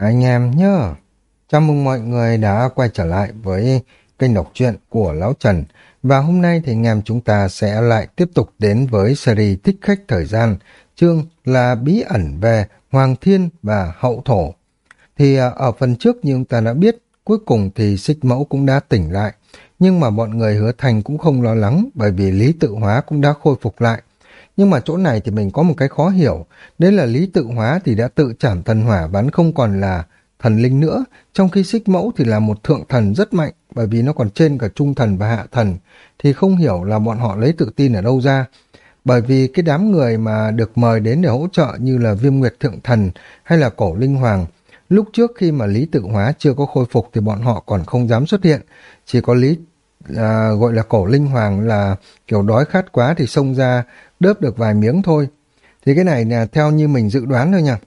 Anh em nhớ, chào mừng mọi người đã quay trở lại với kênh đọc truyện của Lão Trần. Và hôm nay thì anh em chúng ta sẽ lại tiếp tục đến với series Thích Khách Thời Gian, chương là bí ẩn về Hoàng Thiên và Hậu Thổ. Thì à, ở phần trước như chúng ta đã biết, cuối cùng thì xích mẫu cũng đã tỉnh lại. Nhưng mà bọn người hứa thành cũng không lo lắng bởi vì lý tự hóa cũng đã khôi phục lại. Nhưng mà chỗ này thì mình có một cái khó hiểu, đấy là lý tự hóa thì đã tự chảm thần hỏa bắn không còn là thần linh nữa, trong khi xích mẫu thì là một thượng thần rất mạnh, bởi vì nó còn trên cả trung thần và hạ thần, thì không hiểu là bọn họ lấy tự tin ở đâu ra. Bởi vì cái đám người mà được mời đến để hỗ trợ như là viêm nguyệt thượng thần hay là cổ linh hoàng, lúc trước khi mà lý tự hóa chưa có khôi phục thì bọn họ còn không dám xuất hiện, chỉ có lý à, gọi là cổ linh hoàng là kiểu đói khát quá thì xông ra đớp được vài miếng thôi. Thì cái này là theo như mình dự đoán thôi nha.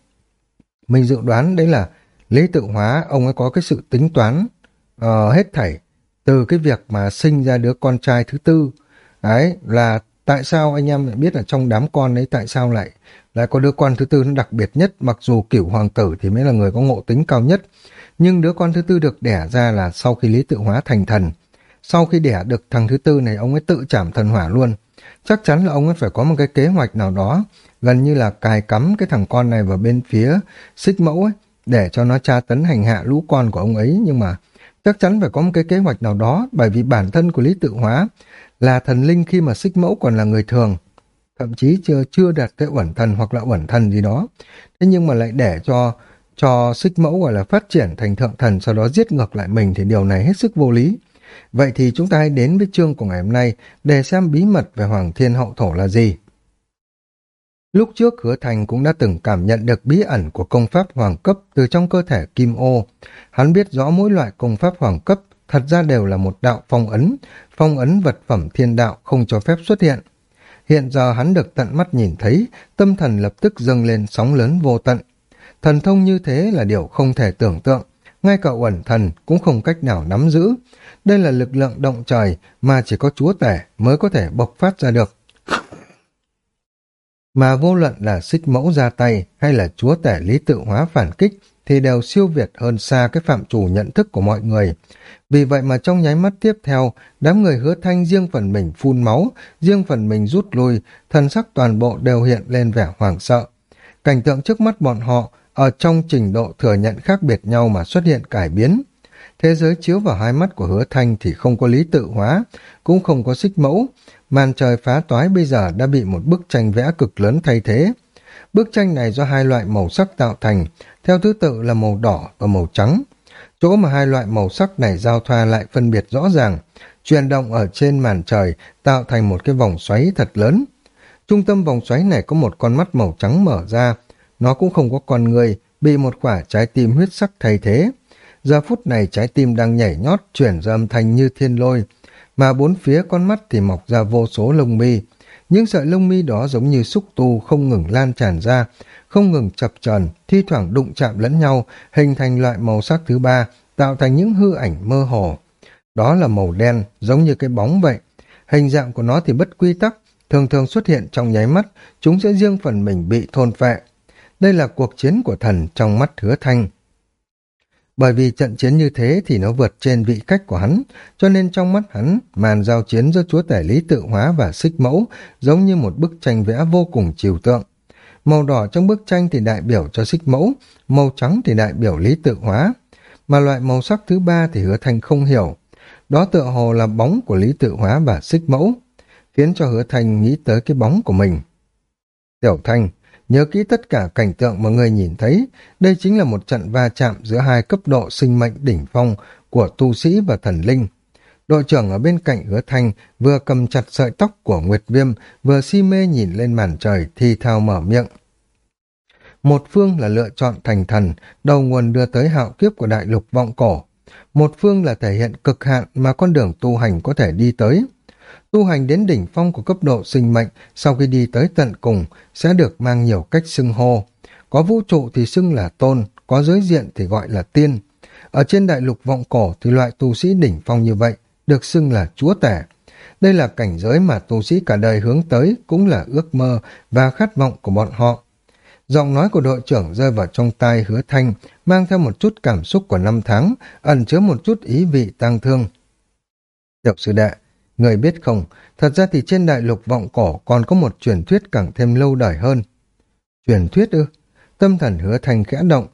Mình dự đoán đấy là lý tự hóa, ông ấy có cái sự tính toán uh, hết thảy từ cái việc mà sinh ra đứa con trai thứ tư. Đấy, là tại sao anh em lại biết là trong đám con ấy tại sao lại lại có đứa con thứ tư nó đặc biệt nhất, mặc dù cửu hoàng tử thì mới là người có ngộ tính cao nhất. Nhưng đứa con thứ tư được đẻ ra là sau khi lý tự hóa thành thần. Sau khi đẻ được thằng thứ tư này, ông ấy tự chảm thần hỏa luôn chắc chắn là ông ấy phải có một cái kế hoạch nào đó, gần như là cài cắm cái thằng con này vào bên phía xích mẫu ấy, để cho nó tra tấn hành hạ lũ con của ông ấy, nhưng mà chắc chắn phải có một cái kế hoạch nào đó, bởi vì bản thân của Lý Tự Hóa là thần linh khi mà xích mẫu còn là người thường, thậm chí chưa chưa đạt tới uẩn thần hoặc là uẩn thần gì đó. Thế nhưng mà lại để cho cho xích mẫu gọi là phát triển thành thượng thần sau đó giết ngược lại mình thì điều này hết sức vô lý. Vậy thì chúng ta hãy đến với chương của ngày hôm nay để xem bí mật về Hoàng Thiên Hậu Thổ là gì. Lúc trước Hứa Thành cũng đã từng cảm nhận được bí ẩn của công pháp hoàng cấp từ trong cơ thể Kim Ô. Hắn biết rõ mỗi loại công pháp hoàng cấp thật ra đều là một đạo phong ấn, phong ấn vật phẩm thiên đạo không cho phép xuất hiện. Hiện giờ hắn được tận mắt nhìn thấy, tâm thần lập tức dâng lên sóng lớn vô tận. Thần thông như thế là điều không thể tưởng tượng, ngay cả uẩn thần cũng không cách nào nắm giữ. Đây là lực lượng động trời mà chỉ có chúa tể mới có thể bộc phát ra được. Mà vô luận là xích mẫu ra tay hay là chúa tể lý tự hóa phản kích thì đều siêu việt hơn xa cái phạm chủ nhận thức của mọi người. Vì vậy mà trong nháy mắt tiếp theo, đám người hứa thanh riêng phần mình phun máu, riêng phần mình rút lui, thần sắc toàn bộ đều hiện lên vẻ hoảng sợ. Cảnh tượng trước mắt bọn họ ở trong trình độ thừa nhận khác biệt nhau mà xuất hiện cải biến. Thế giới chiếu vào hai mắt của hứa thanh thì không có lý tự hóa, cũng không có xích mẫu. Màn trời phá toái bây giờ đã bị một bức tranh vẽ cực lớn thay thế. Bức tranh này do hai loại màu sắc tạo thành, theo thứ tự là màu đỏ và màu trắng. Chỗ mà hai loại màu sắc này giao thoa lại phân biệt rõ ràng, chuyển động ở trên màn trời tạo thành một cái vòng xoáy thật lớn. Trung tâm vòng xoáy này có một con mắt màu trắng mở ra, nó cũng không có con người, bị một quả trái tim huyết sắc thay thế. Giờ phút này trái tim đang nhảy nhót, chuyển ra âm thanh như thiên lôi, mà bốn phía con mắt thì mọc ra vô số lông mi. Những sợi lông mi đó giống như xúc tu không ngừng lan tràn ra, không ngừng chập trần, thi thoảng đụng chạm lẫn nhau, hình thành loại màu sắc thứ ba, tạo thành những hư ảnh mơ hồ. Đó là màu đen, giống như cái bóng vậy. Hình dạng của nó thì bất quy tắc, thường thường xuất hiện trong nháy mắt, chúng sẽ riêng phần mình bị thôn phệ. Đây là cuộc chiến của thần trong mắt hứa thanh. Bởi vì trận chiến như thế thì nó vượt trên vị cách của hắn, cho nên trong mắt hắn, màn giao chiến giữa chúa tể lý tự hóa và xích mẫu giống như một bức tranh vẽ vô cùng trừu tượng. Màu đỏ trong bức tranh thì đại biểu cho xích mẫu, màu trắng thì đại biểu lý tự hóa. Mà loại màu sắc thứ ba thì hứa thanh không hiểu. Đó tựa hồ là bóng của lý tự hóa và xích mẫu, khiến cho hứa thanh nghĩ tới cái bóng của mình. Tiểu thanh, Nhớ kỹ tất cả cảnh tượng mà người nhìn thấy, đây chính là một trận va chạm giữa hai cấp độ sinh mệnh đỉnh phong của tu sĩ và thần linh. Đội trưởng ở bên cạnh hứa thanh vừa cầm chặt sợi tóc của Nguyệt Viêm, vừa si mê nhìn lên màn trời thì thào mở miệng. Một phương là lựa chọn thành thần, đầu nguồn đưa tới hạo kiếp của đại lục vọng cổ. Một phương là thể hiện cực hạn mà con đường tu hành có thể đi tới. Tu hành đến đỉnh phong của cấp độ sinh mệnh sau khi đi tới tận cùng sẽ được mang nhiều cách xưng hô. Có vũ trụ thì xưng là tôn, có giới diện thì gọi là tiên. Ở trên đại lục vọng cổ thì loại tu sĩ đỉnh phong như vậy được xưng là chúa tể. Đây là cảnh giới mà tu sĩ cả đời hướng tới cũng là ước mơ và khát vọng của bọn họ. Giọng nói của đội trưởng rơi vào trong tai hứa thanh, mang theo một chút cảm xúc của năm tháng, ẩn chứa một chút ý vị tang thương. Tiểu sư đệ, người biết không, thật ra thì trên đại lục vọng cổ còn có một truyền thuyết càng thêm lâu đời hơn. Truyền thuyết ư? Tâm thần hứa thành khẽ động.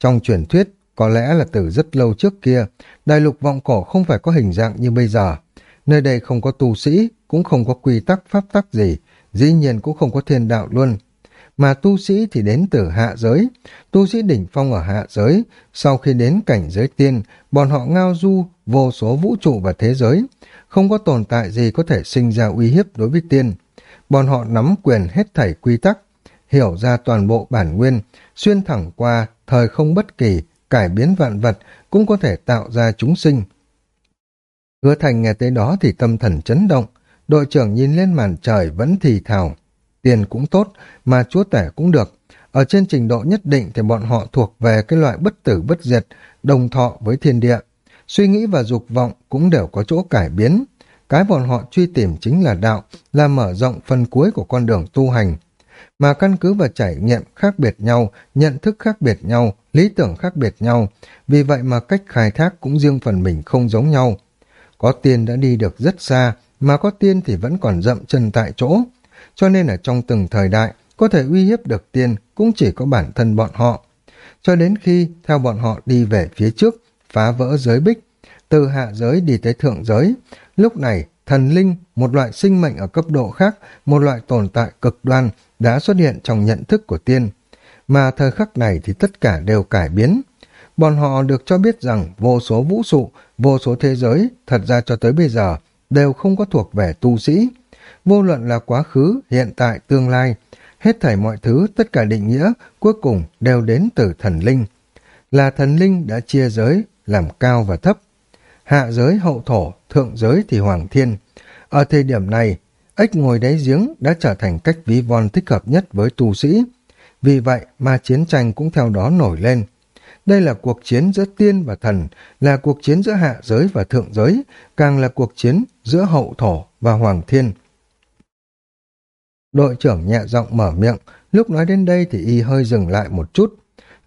Trong truyền thuyết, có lẽ là từ rất lâu trước kia, đại lục vọng cổ không phải có hình dạng như bây giờ. Nơi đây không có tu sĩ, cũng không có quy tắc pháp tắc gì, dĩ nhiên cũng không có thiên đạo luôn. Mà tu sĩ thì đến từ hạ giới, tu sĩ đỉnh phong ở hạ giới, sau khi đến cảnh giới tiên, bọn họ ngao du vô số vũ trụ và thế giới, không có tồn tại gì có thể sinh ra uy hiếp đối với tiên. Bọn họ nắm quyền hết thảy quy tắc, hiểu ra toàn bộ bản nguyên, xuyên thẳng qua thời không bất kỳ, cải biến vạn vật, cũng có thể tạo ra chúng sinh. Hứa thành nghe tới đó thì tâm thần chấn động, đội trưởng nhìn lên màn trời vẫn thì thào. Tiền cũng tốt, mà chúa tể cũng được. Ở trên trình độ nhất định thì bọn họ thuộc về cái loại bất tử bất diệt, đồng thọ với thiên địa. Suy nghĩ và dục vọng cũng đều có chỗ cải biến. Cái bọn họ truy tìm chính là đạo, là mở rộng phần cuối của con đường tu hành. Mà căn cứ và trải nghiệm khác biệt nhau, nhận thức khác biệt nhau, lý tưởng khác biệt nhau, vì vậy mà cách khai thác cũng riêng phần mình không giống nhau. Có tiên đã đi được rất xa, mà có tiên thì vẫn còn dậm chân tại chỗ. Cho nên ở trong từng thời đại, có thể uy hiếp được tiên cũng chỉ có bản thân bọn họ. Cho đến khi theo bọn họ đi về phía trước, phá vỡ giới bích, từ hạ giới đi tới thượng giới. Lúc này, thần linh, một loại sinh mệnh ở cấp độ khác, một loại tồn tại cực đoan, đã xuất hiện trong nhận thức của tiên. Mà thời khắc này thì tất cả đều cải biến. Bọn họ được cho biết rằng vô số vũ trụ, vô số thế giới, thật ra cho tới bây giờ, đều không có thuộc về tu sĩ. Vô luận là quá khứ, hiện tại, tương lai, hết thảy mọi thứ, tất cả định nghĩa, cuối cùng đều đến từ thần linh. Là thần linh đã chia giới, làm cao và thấp. Hạ giới hậu thổ, thượng giới thì hoàng thiên. Ở thời điểm này, ếch ngồi đáy giếng đã trở thành cách ví von thích hợp nhất với tu sĩ. Vì vậy mà chiến tranh cũng theo đó nổi lên. Đây là cuộc chiến giữa tiên và thần, là cuộc chiến giữa hạ giới và thượng giới, càng là cuộc chiến giữa hậu thổ và hoàng thiên. Đội trưởng nhẹ giọng mở miệng, lúc nói đến đây thì y hơi dừng lại một chút.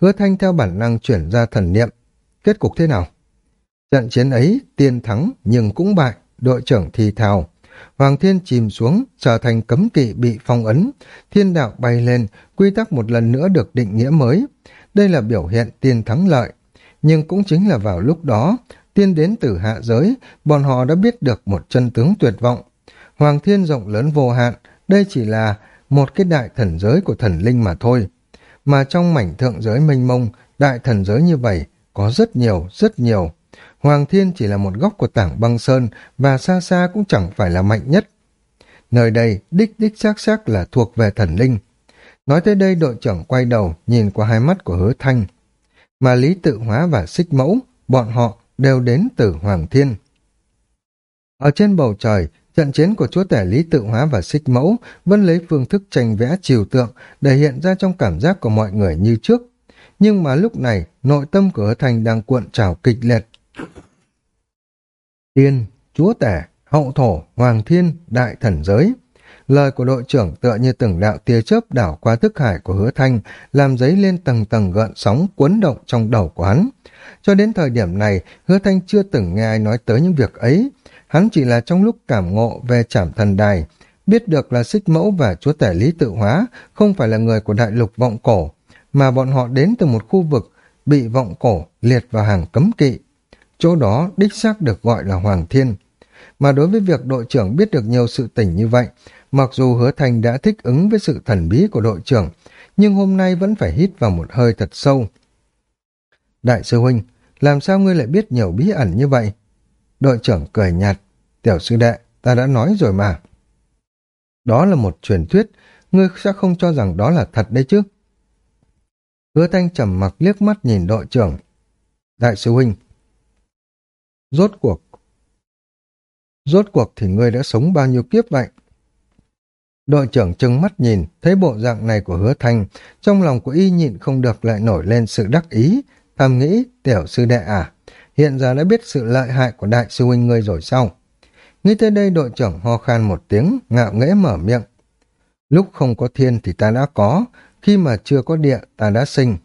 Hứa thanh theo bản năng chuyển ra thần niệm. Kết cục thế nào? Trận chiến ấy, tiên thắng nhưng cũng bại, đội trưởng thì thào. Hoàng thiên chìm xuống, trở thành cấm kỵ bị phong ấn. Thiên đạo bay lên, quy tắc một lần nữa được định nghĩa mới. Đây là biểu hiện tiên thắng lợi. Nhưng cũng chính là vào lúc đó, tiên đến từ hạ giới, bọn họ đã biết được một chân tướng tuyệt vọng. Hoàng thiên rộng lớn vô hạn, đây chỉ là một cái đại thần giới của thần linh mà thôi. Mà trong mảnh thượng giới mênh mông, đại thần giới như vậy, có rất nhiều, rất nhiều. Hoàng Thiên chỉ là một góc của tảng băng sơn và xa xa cũng chẳng phải là mạnh nhất. Nơi đây đích đích xác xác là thuộc về thần linh. Nói tới đây đội trưởng quay đầu nhìn qua hai mắt của hứa thanh. Mà Lý Tự Hóa và Xích Mẫu, bọn họ đều đến từ Hoàng Thiên. Ở trên bầu trời, trận chiến của chúa tể Lý Tự Hóa và Xích Mẫu vẫn lấy phương thức tranh vẽ chiều tượng để hiện ra trong cảm giác của mọi người như trước. Nhưng mà lúc này, nội tâm của hứa thanh đang cuộn trào kịch liệt. Tiên, chúa tể, hậu thổ, hoàng thiên, đại thần giới. Lời của đội trưởng tựa như từng đạo tia chớp đảo qua thức hải của hứa thanh, làm giấy lên tầng tầng gợn sóng cuốn động trong đầu của hắn. Cho đến thời điểm này, hứa thanh chưa từng nghe ai nói tới những việc ấy. Hắn chỉ là trong lúc cảm ngộ về trảm thần đài, biết được là xích mẫu và chúa tể lý tự hóa không phải là người của đại lục vọng cổ, mà bọn họ đến từ một khu vực bị vọng cổ liệt vào hàng cấm kỵ. Chỗ đó đích xác được gọi là Hoàng Thiên. Mà đối với việc đội trưởng biết được nhiều sự tình như vậy, mặc dù hứa thành đã thích ứng với sự thần bí của đội trưởng, nhưng hôm nay vẫn phải hít vào một hơi thật sâu. Đại sư huynh, làm sao ngươi lại biết nhiều bí ẩn như vậy? Đội trưởng cười nhạt, tiểu sư đệ, ta đã nói rồi mà. Đó là một truyền thuyết, ngươi sẽ không cho rằng đó là thật đấy chứ. Hứa thanh trầm mặc liếc mắt nhìn đội trưởng. Đại sư huynh, rốt cuộc, rốt cuộc thì ngươi đã sống bao nhiêu kiếp vậy? Đội trưởng trừng mắt nhìn, thấy bộ dạng này của hứa thanh, trong lòng của y nhịn không được lại nổi lên sự đắc ý, thầm nghĩ, tiểu sư đệ à, hiện giờ đã biết sự lợi hại của đại sư huynh ngươi rồi sao? Nghĩ tới đây đội trưởng ho khan một tiếng, ngạo nghễ mở miệng. Lúc không có thiên thì ta đã có, khi mà chưa có địa ta đã sinh.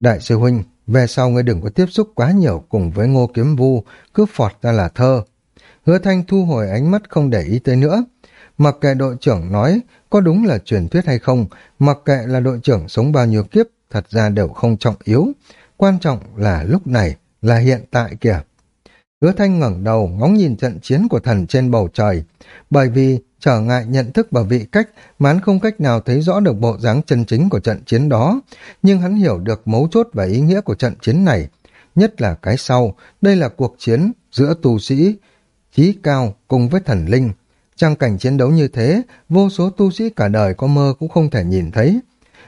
Đại sư huynh, về sau ngươi đừng có tiếp xúc quá nhiều cùng với ngô kiếm vu, cứ phọt ra là thơ. Hứa thanh thu hồi ánh mắt không để ý tới nữa. Mặc kệ đội trưởng nói có đúng là truyền thuyết hay không, mặc kệ là đội trưởng sống bao nhiêu kiếp, thật ra đều không trọng yếu. Quan trọng là lúc này, là hiện tại kìa. Hứa thanh ngẩng đầu ngóng nhìn trận chiến của thần trên bầu trời, bởi vì trở ngại nhận thức và vị cách mà hắn không cách nào thấy rõ được bộ dáng chân chính của trận chiến đó, nhưng hắn hiểu được mấu chốt và ý nghĩa của trận chiến này, nhất là cái sau, đây là cuộc chiến giữa tu sĩ, trí cao cùng với thần linh. Trang cảnh chiến đấu như thế, vô số tu sĩ cả đời có mơ cũng không thể nhìn thấy.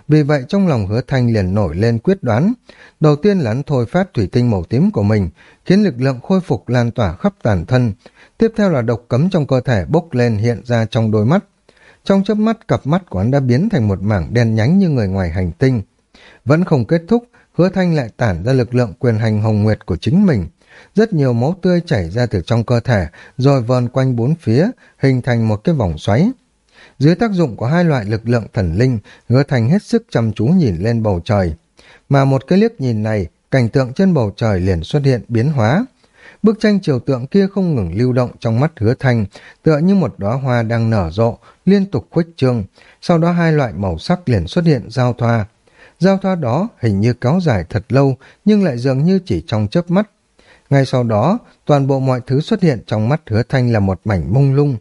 Vì vậy trong lòng hứa thanh liền nổi lên quyết đoán. Đầu tiên là hắn thôi phát thủy tinh màu tím của mình, khiến lực lượng khôi phục lan tỏa khắp toàn thân. Tiếp theo là độc cấm trong cơ thể bốc lên hiện ra trong đôi mắt. Trong chớp mắt, cặp mắt của hắn đã biến thành một mảng đen nhánh như người ngoài hành tinh. Vẫn không kết thúc, hứa thanh lại tản ra lực lượng quyền hành hồng nguyệt của chính mình. Rất nhiều máu tươi chảy ra từ trong cơ thể, rồi vờn quanh bốn phía, hình thành một cái vòng xoáy. Dưới tác dụng của hai loại lực lượng thần linh, hứa thành hết sức chăm chú nhìn lên bầu trời. Mà một cái liếc nhìn này, cảnh tượng trên bầu trời liền xuất hiện biến hóa. Bức tranh chiều tượng kia không ngừng lưu động trong mắt hứa thành, tựa như một đóa hoa đang nở rộ, liên tục khuếch trương. Sau đó hai loại màu sắc liền xuất hiện giao thoa. Giao thoa đó hình như kéo dài thật lâu, nhưng lại dường như chỉ trong chớp mắt. Ngay sau đó, toàn bộ mọi thứ xuất hiện trong mắt hứa thanh là một mảnh mông lung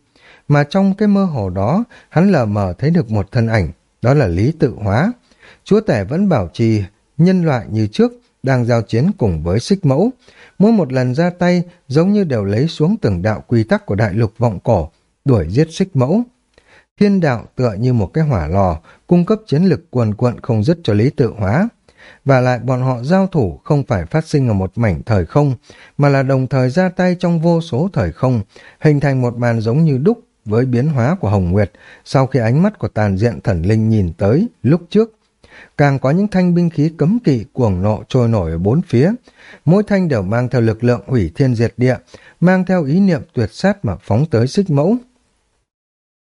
mà trong cái mơ hồ đó, hắn lờ mờ thấy được một thân ảnh, đó là Lý Tự Hóa. Chúa tể vẫn bảo trì nhân loại như trước, đang giao chiến cùng với xích mẫu. Mỗi một lần ra tay, giống như đều lấy xuống từng đạo quy tắc của đại lục vọng cổ, đuổi giết xích mẫu. Thiên đạo tựa như một cái hỏa lò, cung cấp chiến lực quần quận không dứt cho Lý Tự Hóa. Và lại bọn họ giao thủ không phải phát sinh ở một mảnh thời không, mà là đồng thời ra tay trong vô số thời không, hình thành một màn giống như đúc với biến hóa của Hồng Nguyệt sau khi ánh mắt của tàn diện thần linh nhìn tới lúc trước. Càng có những thanh binh khí cấm kỵ cuồng nộ trôi nổi ở bốn phía. Mỗi thanh đều mang theo lực lượng hủy thiên diệt địa, mang theo ý niệm tuyệt sát mà phóng tới xích mẫu.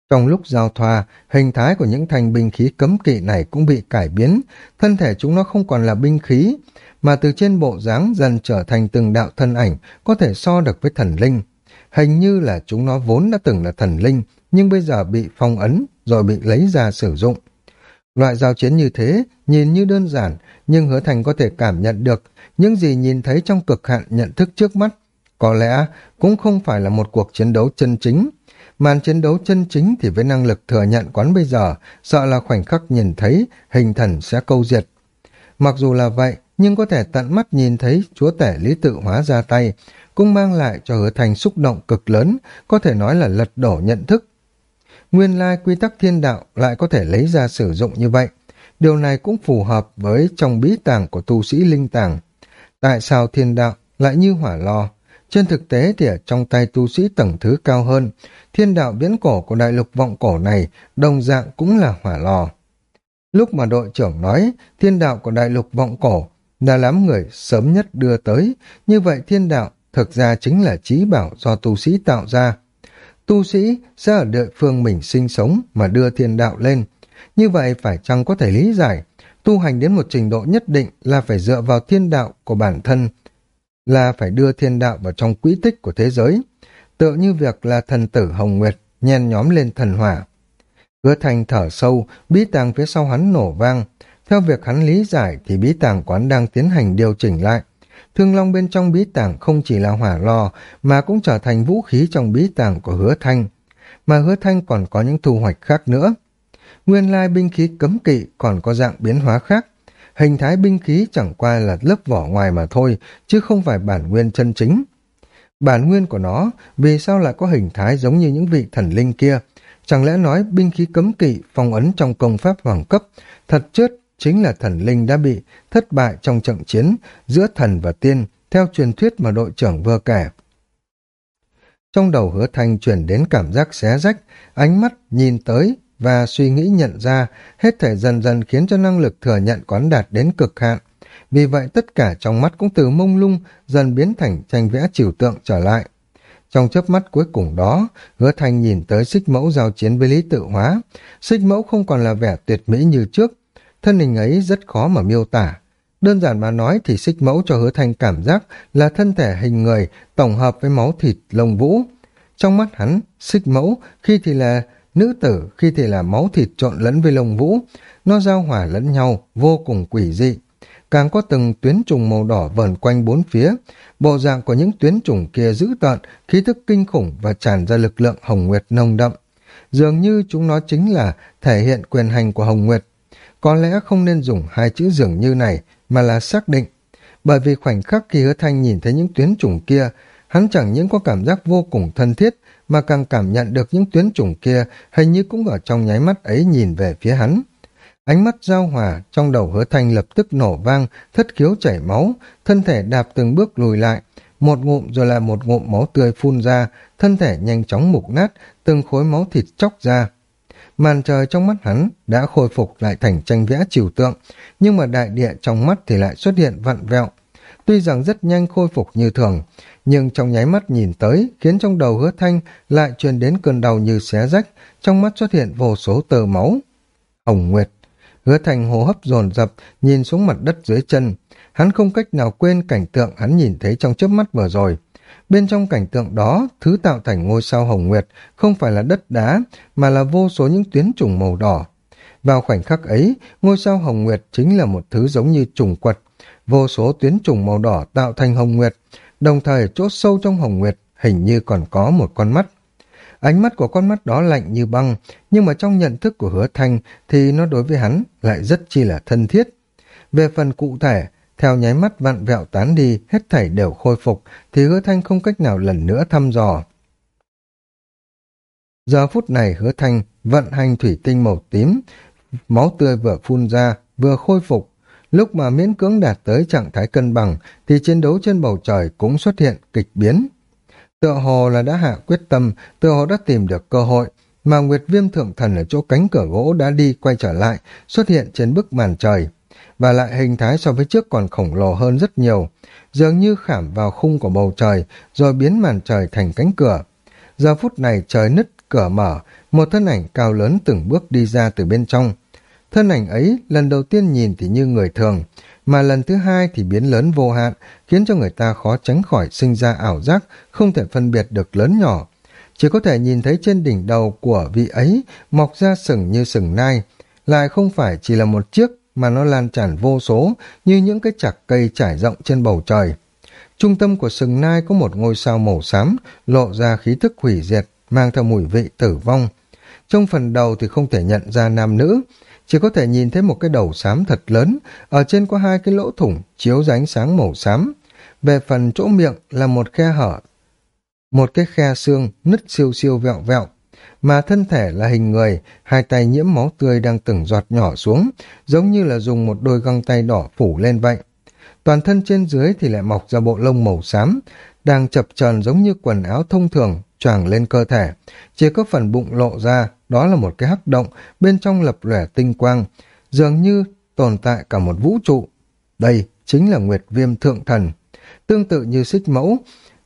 Trong lúc giao thoa, hình thái của những thanh binh khí cấm kỵ này cũng bị cải biến, thân thể chúng nó không còn là binh khí, mà từ trên bộ dáng dần trở thành từng đạo thân ảnh có thể so được với thần linh. Hình như là chúng nó vốn đã từng là thần linh, nhưng bây giờ bị phong ấn rồi bị lấy ra sử dụng. Loại giao chiến như thế, nhìn như đơn giản, nhưng hứa thành có thể cảm nhận được những gì nhìn thấy trong cực hạn nhận thức trước mắt. Có lẽ cũng không phải là một cuộc chiến đấu chân chính. Màn chiến đấu chân chính thì với năng lực thừa nhận quán bây giờ, sợ là khoảnh khắc nhìn thấy, hình thần sẽ câu diệt. Mặc dù là vậy, nhưng có thể tận mắt nhìn thấy chúa tể lý tự hóa ra tay, cũng mang lại cho hứa thành xúc động cực lớn, có thể nói là lật đổ nhận thức. Nguyên lai quy tắc thiên đạo lại có thể lấy ra sử dụng như vậy. Điều này cũng phù hợp với trong bí tàng của tu sĩ linh tàng. Tại sao thiên đạo lại như hỏa lò? Trên thực tế thì ở trong tay tu sĩ tầng thứ cao hơn, thiên đạo viễn cổ của đại lục vọng cổ này đồng dạng cũng là hỏa lò. Lúc mà đội trưởng nói thiên đạo của đại lục vọng cổ là lắm người sớm nhất đưa tới, như vậy thiên đạo thực ra chính là trí bảo do tu sĩ tạo ra. Tu sĩ sẽ ở địa phương mình sinh sống mà đưa thiên đạo lên. Như vậy phải chăng có thể lý giải, tu hành đến một trình độ nhất định là phải dựa vào thiên đạo của bản thân, là phải đưa thiên đạo vào trong quỹ tích của thế giới, tựa như việc là thần tử Hồng Nguyệt nhen nhóm lên thần hỏa. Hứa thành thở sâu, bí tàng phía sau hắn nổ vang. Theo việc hắn lý giải thì bí tàng quán đang tiến hành điều chỉnh lại. Thương long bên trong bí tàng không chỉ là hỏa lò, mà cũng trở thành vũ khí trong bí tàng của hứa thanh. Mà hứa thanh còn có những thu hoạch khác nữa. Nguyên lai binh khí cấm kỵ còn có dạng biến hóa khác. Hình thái binh khí chẳng qua là lớp vỏ ngoài mà thôi, chứ không phải bản nguyên chân chính. Bản nguyên của nó, vì sao lại có hình thái giống như những vị thần linh kia? Chẳng lẽ nói binh khí cấm kỵ phong ấn trong công pháp hoàng cấp, thật chất chính là thần linh đã bị thất bại trong trận chiến giữa thần và tiên, theo truyền thuyết mà đội trưởng vừa kể. Trong đầu hứa thanh chuyển đến cảm giác xé rách, ánh mắt nhìn tới và suy nghĩ nhận ra, hết thể dần dần khiến cho năng lực thừa nhận quán đạt đến cực hạn. Vì vậy tất cả trong mắt cũng từ mông lung dần biến thành tranh vẽ trừu tượng trở lại. Trong chớp mắt cuối cùng đó, hứa thanh nhìn tới xích mẫu giao chiến với lý tự hóa. Xích mẫu không còn là vẻ tuyệt mỹ như trước, thân hình ấy rất khó mà miêu tả. Đơn giản mà nói thì xích mẫu cho hứa thanh cảm giác là thân thể hình người tổng hợp với máu thịt lông vũ. Trong mắt hắn, xích mẫu khi thì là nữ tử, khi thì là máu thịt trộn lẫn với lông vũ, nó giao hòa lẫn nhau, vô cùng quỷ dị. Càng có từng tuyến trùng màu đỏ vờn quanh bốn phía, bộ dạng của những tuyến trùng kia dữ tợn, khí thức kinh khủng và tràn ra lực lượng hồng nguyệt nồng đậm. Dường như chúng nó chính là thể hiện quyền hành của hồng nguyệt. Có lẽ không nên dùng hai chữ dường như này, mà là xác định. Bởi vì khoảnh khắc khi hứa thanh nhìn thấy những tuyến trùng kia, hắn chẳng những có cảm giác vô cùng thân thiết, mà càng cảm nhận được những tuyến trùng kia hình như cũng ở trong nháy mắt ấy nhìn về phía hắn. Ánh mắt giao hòa, trong đầu hứa thanh lập tức nổ vang, thất khiếu chảy máu, thân thể đạp từng bước lùi lại, một ngụm rồi lại một ngụm máu tươi phun ra, thân thể nhanh chóng mục nát, từng khối máu thịt chóc ra. Màn trời trong mắt hắn đã khôi phục lại thành tranh vẽ trừu tượng, nhưng mà đại địa trong mắt thì lại xuất hiện vặn vẹo. Tuy rằng rất nhanh khôi phục như thường, nhưng trong nháy mắt nhìn tới khiến trong đầu hứa thanh lại truyền đến cơn đau như xé rách, trong mắt xuất hiện vô số tờ máu. Hồng Nguyệt Hứa thanh hô hấp dồn dập nhìn xuống mặt đất dưới chân. Hắn không cách nào quên cảnh tượng hắn nhìn thấy trong chớp mắt vừa rồi. Bên trong cảnh tượng đó, thứ tạo thành ngôi sao hồng nguyệt không phải là đất đá, mà là vô số những tuyến trùng màu đỏ. Vào khoảnh khắc ấy, ngôi sao hồng nguyệt chính là một thứ giống như trùng quật. Vô số tuyến trùng màu đỏ tạo thành hồng nguyệt, đồng thời chỗ sâu trong hồng nguyệt hình như còn có một con mắt. Ánh mắt của con mắt đó lạnh như băng, nhưng mà trong nhận thức của hứa thanh thì nó đối với hắn lại rất chi là thân thiết. Về phần cụ thể, theo nháy mắt vặn vẹo tán đi, hết thảy đều khôi phục, thì hứa thanh không cách nào lần nữa thăm dò. Giờ phút này hứa thanh vận hành thủy tinh màu tím, máu tươi vừa phun ra, vừa khôi phục. Lúc mà miễn cưỡng đạt tới trạng thái cân bằng, thì chiến đấu trên bầu trời cũng xuất hiện kịch biến. Tựa hồ là đã hạ quyết tâm, tựa hồ đã tìm được cơ hội, mà Nguyệt Viêm Thượng Thần ở chỗ cánh cửa gỗ đã đi quay trở lại, xuất hiện trên bức màn trời và lại hình thái so với trước còn khổng lồ hơn rất nhiều, dường như khảm vào khung của bầu trời, rồi biến màn trời thành cánh cửa. Giờ phút này trời nứt, cửa mở, một thân ảnh cao lớn từng bước đi ra từ bên trong. Thân ảnh ấy lần đầu tiên nhìn thì như người thường, mà lần thứ hai thì biến lớn vô hạn, khiến cho người ta khó tránh khỏi sinh ra ảo giác, không thể phân biệt được lớn nhỏ. Chỉ có thể nhìn thấy trên đỉnh đầu của vị ấy mọc ra sừng như sừng nai, lại không phải chỉ là một chiếc mà nó lan tràn vô số như những cái chạc cây trải rộng trên bầu trời. Trung tâm của sừng nai có một ngôi sao màu xám, lộ ra khí thức hủy diệt, mang theo mùi vị tử vong. Trong phần đầu thì không thể nhận ra nam nữ, chỉ có thể nhìn thấy một cái đầu xám thật lớn, ở trên có hai cái lỗ thủng chiếu ra ánh sáng màu xám. Về phần chỗ miệng là một khe hở, một cái khe xương nứt siêu siêu vẹo vẹo, mà thân thể là hình người, hai tay nhiễm máu tươi đang từng giọt nhỏ xuống, giống như là dùng một đôi găng tay đỏ phủ lên vậy. Toàn thân trên dưới thì lại mọc ra bộ lông màu xám, đang chập chờn giống như quần áo thông thường, choàng lên cơ thể. Chỉ có phần bụng lộ ra, đó là một cái hắc động, bên trong lập lẻ tinh quang, dường như tồn tại cả một vũ trụ. Đây chính là Nguyệt Viêm Thượng Thần. Tương tự như xích mẫu,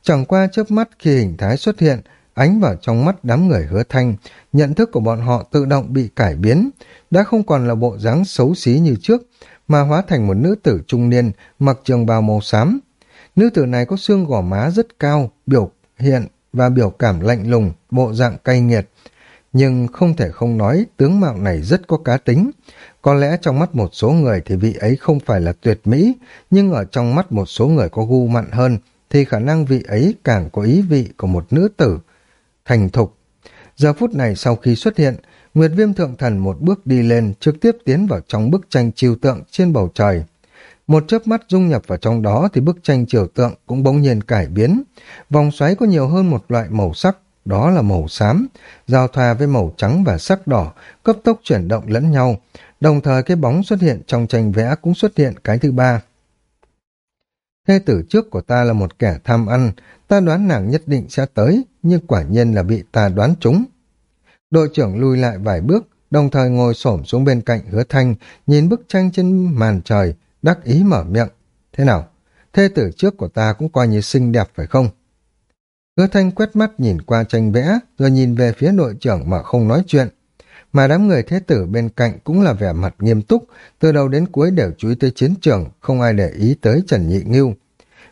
chẳng qua chớp mắt khi hình thái xuất hiện, ánh vào trong mắt đám người hứa thanh, nhận thức của bọn họ tự động bị cải biến, đã không còn là bộ dáng xấu xí như trước, mà hóa thành một nữ tử trung niên mặc trường bào màu xám. Nữ tử này có xương gò má rất cao, biểu hiện và biểu cảm lạnh lùng, bộ dạng cay nghiệt. Nhưng không thể không nói tướng mạo này rất có cá tính. Có lẽ trong mắt một số người thì vị ấy không phải là tuyệt mỹ, nhưng ở trong mắt một số người có gu mặn hơn, thì khả năng vị ấy càng có ý vị của một nữ tử, thành thục. Giờ phút này sau khi xuất hiện, Nguyệt Viêm Thượng Thần một bước đi lên, trực tiếp tiến vào trong bức tranh chiều tượng trên bầu trời. Một chớp mắt dung nhập vào trong đó thì bức tranh chiều tượng cũng bỗng nhiên cải biến. Vòng xoáy có nhiều hơn một loại màu sắc, đó là màu xám, giao thoa với màu trắng và sắc đỏ, cấp tốc chuyển động lẫn nhau. Đồng thời cái bóng xuất hiện trong tranh vẽ cũng xuất hiện cái thứ ba. Thê tử trước của ta là một kẻ tham ăn, ta đoán nàng nhất định sẽ tới, nhưng quả nhiên là bị ta đoán trúng. Đội trưởng lùi lại vài bước, đồng thời ngồi xổm xuống bên cạnh hứa thanh, nhìn bức tranh trên màn trời, đắc ý mở miệng. Thế nào? Thê tử trước của ta cũng coi như xinh đẹp phải không? Hứa thanh quét mắt nhìn qua tranh vẽ, rồi nhìn về phía đội trưởng mà không nói chuyện. mà đám người thế tử bên cạnh cũng là vẻ mặt nghiêm túc, từ đầu đến cuối đều chú ý tới chiến trường, không ai để ý tới Trần Nhị Ngưu.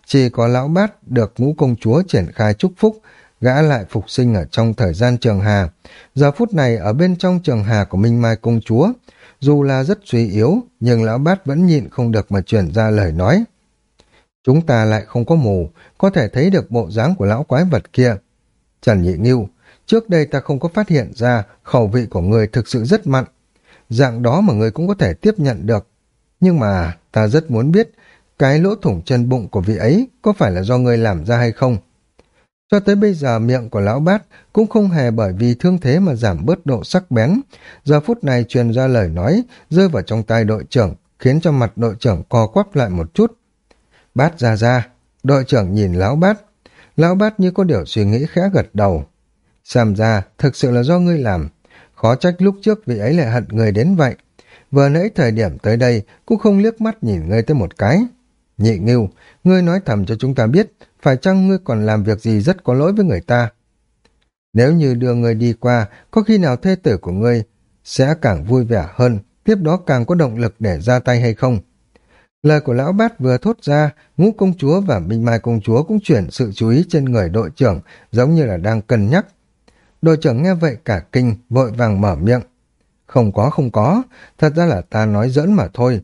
Chỉ có lão bát được ngũ công chúa triển khai chúc phúc, gã lại phục sinh ở trong thời gian trường hà. Giờ phút này ở bên trong trường hà của Minh Mai công chúa, dù là rất suy yếu, nhưng lão bát vẫn nhịn không được mà chuyển ra lời nói. Chúng ta lại không có mù, có thể thấy được bộ dáng của lão quái vật kia. Trần Nhị Ngưu, trước đây ta không có phát hiện ra khẩu vị của người thực sự rất mặn. Dạng đó mà người cũng có thể tiếp nhận được. Nhưng mà ta rất muốn biết cái lỗ thủng chân bụng của vị ấy có phải là do người làm ra hay không? Cho tới bây giờ miệng của lão bát cũng không hề bởi vì thương thế mà giảm bớt độ sắc bén. Giờ phút này truyền ra lời nói rơi vào trong tay đội trưởng khiến cho mặt đội trưởng co quắp lại một chút. Bát ra ra, đội trưởng nhìn lão bát. Lão bát như có điều suy nghĩ khẽ gật đầu. Xem ra, thực sự là do ngươi làm. Khó trách lúc trước vị ấy lại hận người đến vậy. Vừa nãy thời điểm tới đây cũng không liếc mắt nhìn ngươi tới một cái. Nhị Ngưu, ngươi nói thầm cho chúng ta biết, phải chăng ngươi còn làm việc gì rất có lỗi với người ta? Nếu như đưa ngươi đi qua, có khi nào thê tử của ngươi sẽ càng vui vẻ hơn, tiếp đó càng có động lực để ra tay hay không? Lời của lão bát vừa thốt ra, ngũ công chúa và minh mai công chúa cũng chuyển sự chú ý trên người đội trưởng, giống như là đang cân nhắc. Đội trưởng nghe vậy cả kinh, vội vàng mở miệng. Không có, không có, thật ra là ta nói giỡn mà thôi.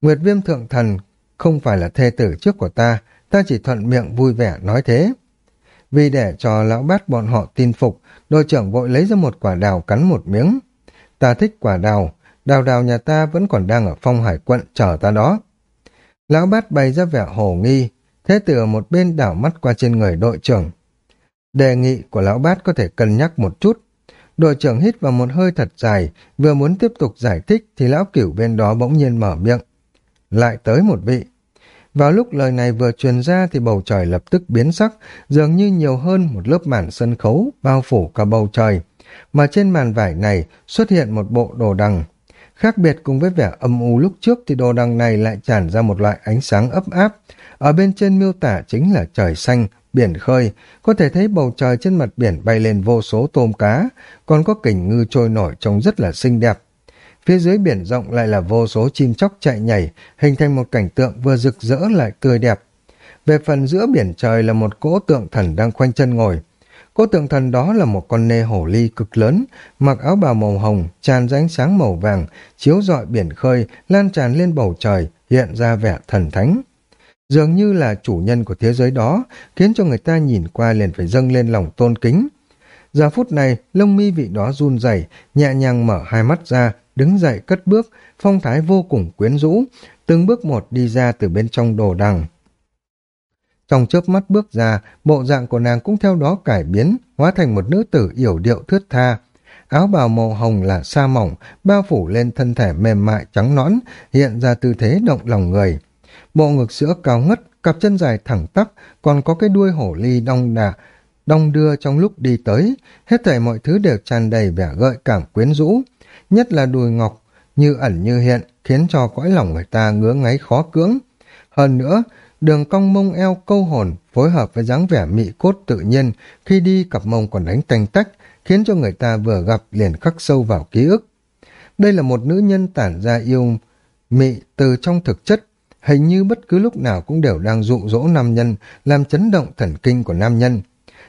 Nguyệt viêm thượng thần không phải là thê tử trước của ta, ta chỉ thuận miệng vui vẻ nói thế. Vì để cho lão bát bọn họ tin phục, đội trưởng vội lấy ra một quả đào cắn một miếng. Ta thích quả đào, đào đào nhà ta vẫn còn đang ở phong hải quận chờ ta đó. Lão bát bày ra vẻ hồ nghi, thế tử ở một bên đảo mắt qua trên người đội trưởng. Đề nghị của lão bát có thể cân nhắc một chút. Đội trưởng hít vào một hơi thật dài, vừa muốn tiếp tục giải thích thì lão cửu bên đó bỗng nhiên mở miệng. Lại tới một vị. Vào lúc lời này vừa truyền ra thì bầu trời lập tức biến sắc, dường như nhiều hơn một lớp màn sân khấu bao phủ cả bầu trời. Mà trên màn vải này xuất hiện một bộ đồ đằng. Khác biệt cùng với vẻ âm u lúc trước thì đồ đằng này lại tràn ra một loại ánh sáng ấp áp. Ở bên trên miêu tả chính là trời xanh, biển khơi, có thể thấy bầu trời trên mặt biển bay lên vô số tôm cá, còn có cảnh ngư trôi nổi trông rất là xinh đẹp. Phía dưới biển rộng lại là vô số chim chóc chạy nhảy, hình thành một cảnh tượng vừa rực rỡ lại tươi đẹp. Về phần giữa biển trời là một cỗ tượng thần đang khoanh chân ngồi. Cỗ tượng thần đó là một con nê hổ ly cực lớn, mặc áo bào màu hồng, tràn ra ánh sáng màu vàng, chiếu rọi biển khơi, lan tràn lên bầu trời, hiện ra vẻ thần thánh. Dường như là chủ nhân của thế giới đó, khiến cho người ta nhìn qua liền phải dâng lên lòng tôn kính. Giờ phút này, lông mi vị đó run rẩy nhẹ nhàng mở hai mắt ra, đứng dậy cất bước, phong thái vô cùng quyến rũ, từng bước một đi ra từ bên trong đồ đằng. Trong chớp mắt bước ra, bộ dạng của nàng cũng theo đó cải biến, hóa thành một nữ tử yểu điệu thướt tha. Áo bào màu hồng là sa mỏng, bao phủ lên thân thể mềm mại trắng nõn, hiện ra tư thế động lòng người. Bộ ngực sữa cao ngất, cặp chân dài thẳng tắp, còn có cái đuôi hổ ly đong đà, đong đưa trong lúc đi tới, hết thảy mọi thứ đều tràn đầy vẻ gợi cảm quyến rũ nhất là đùi ngọc, như ẩn như hiện, khiến cho cõi lòng người ta ngứa ngáy khó cưỡng. Hơn nữa, đường cong mông eo câu hồn phối hợp với dáng vẻ mị cốt tự nhiên, khi đi cặp mông còn đánh tanh tách, khiến cho người ta vừa gặp liền khắc sâu vào ký ức. Đây là một nữ nhân tản ra yêu mị từ trong thực chất, hình như bất cứ lúc nào cũng đều đang dụ dỗ nam nhân, làm chấn động thần kinh của nam nhân.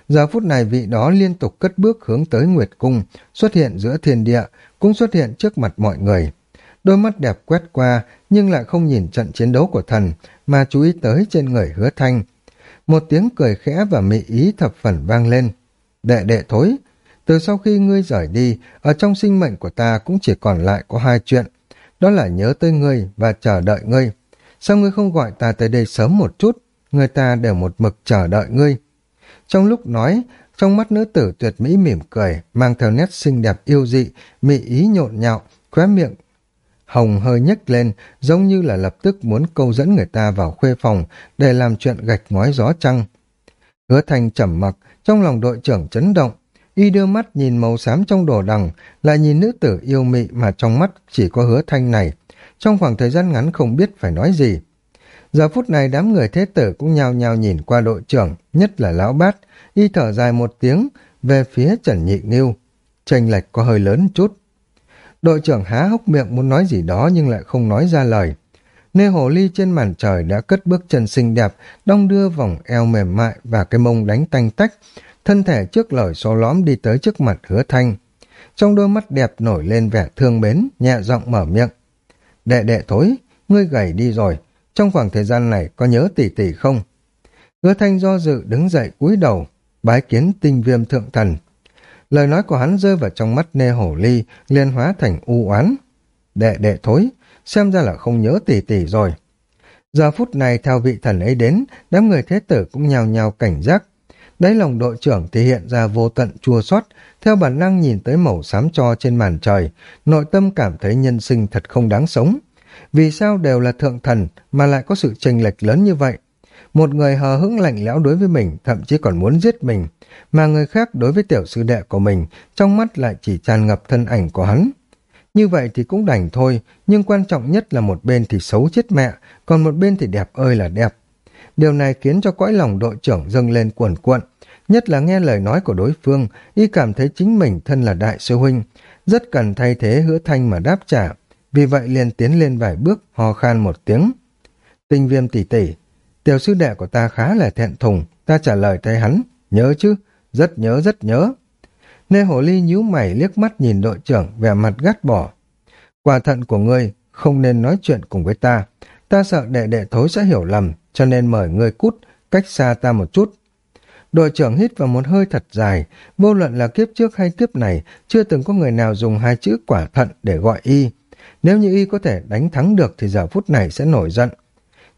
Giờ phút này vị đó liên tục cất bước hướng tới Nguyệt Cung, xuất hiện giữa thiên địa, cũng xuất hiện trước mặt mọi người. Đôi mắt đẹp quét qua, nhưng lại không nhìn trận chiến đấu của thần, mà chú ý tới trên người hứa thanh. Một tiếng cười khẽ và mị ý thập phần vang lên. Đệ đệ thối, từ sau khi ngươi rời đi, ở trong sinh mệnh của ta cũng chỉ còn lại có hai chuyện. Đó là nhớ tới ngươi và chờ đợi ngươi. Sao ngươi không gọi ta tới đây sớm một chút? Người ta đều một mực chờ đợi ngươi. Trong lúc nói, trong mắt nữ tử tuyệt mỹ mỉm cười, mang theo nét xinh đẹp yêu dị, mị ý nhộn nhạo, khóe miệng. Hồng hơi nhếch lên, giống như là lập tức muốn câu dẫn người ta vào khuê phòng để làm chuyện gạch ngói gió trăng. Hứa thanh trầm mặc, trong lòng đội trưởng chấn động, y đưa mắt nhìn màu xám trong đồ đằng, lại nhìn nữ tử yêu mị mà trong mắt chỉ có hứa thanh này. Trong khoảng thời gian ngắn không biết phải nói gì. Giờ phút này đám người thế tử cũng nhao nhao nhìn qua đội trưởng, nhất là lão bát, y thở dài một tiếng về phía Trần Nhị Nghiêu. Tranh lệch có hơi lớn chút. Đội trưởng há hốc miệng muốn nói gì đó nhưng lại không nói ra lời. Nê hồ ly trên màn trời đã cất bước chân xinh đẹp, đong đưa vòng eo mềm mại và cái mông đánh tanh tách, thân thể trước lời xó lõm đi tới trước mặt hứa thanh. Trong đôi mắt đẹp nổi lên vẻ thương mến, nhẹ giọng mở miệng. Đệ đệ thối, ngươi gầy đi rồi, trong khoảng thời gian này có nhớ tỷ tỷ không? Hứa thanh do dự đứng dậy cúi đầu, bái kiến tinh viêm thượng thần. Lời nói của hắn rơi vào trong mắt nê hổ ly, liên hóa thành u oán. Đệ đệ thối, xem ra là không nhớ tỷ tỷ rồi. Giờ phút này theo vị thần ấy đến, đám người thế tử cũng nhào nhào cảnh giác. Đấy lòng đội trưởng thể hiện ra vô tận chua xót theo bản năng nhìn tới màu xám cho trên màn trời, nội tâm cảm thấy nhân sinh thật không đáng sống. Vì sao đều là thượng thần mà lại có sự chênh lệch lớn như vậy? Một người hờ hững lạnh lẽo đối với mình, thậm chí còn muốn giết mình, mà người khác đối với tiểu sư đệ của mình, trong mắt lại chỉ tràn ngập thân ảnh của hắn. Như vậy thì cũng đành thôi, nhưng quan trọng nhất là một bên thì xấu chết mẹ, còn một bên thì đẹp ơi là đẹp. Điều này khiến cho cõi lòng đội trưởng dâng lên cuồn cuộn, nhất là nghe lời nói của đối phương, y cảm thấy chính mình thân là đại sư huynh, rất cần thay thế hứa thanh mà đáp trả, vì vậy liền tiến lên vài bước, hò khan một tiếng. Tinh viêm tỷ tỷ, tiểu sư đệ của ta khá là thẹn thùng, ta trả lời thay hắn, nhớ chứ, rất nhớ rất nhớ. Nê Hồ Ly nhíu mày liếc mắt nhìn đội trưởng vẻ mặt gắt bỏ. Quả thận của ngươi không nên nói chuyện cùng với ta. Ta sợ đệ đệ thối sẽ hiểu lầm, cho nên mời ngươi cút, cách xa ta một chút. Đội trưởng hít vào một hơi thật dài, vô luận là kiếp trước hay kiếp này, chưa từng có người nào dùng hai chữ quả thận để gọi y. Nếu như y có thể đánh thắng được thì giờ phút này sẽ nổi giận.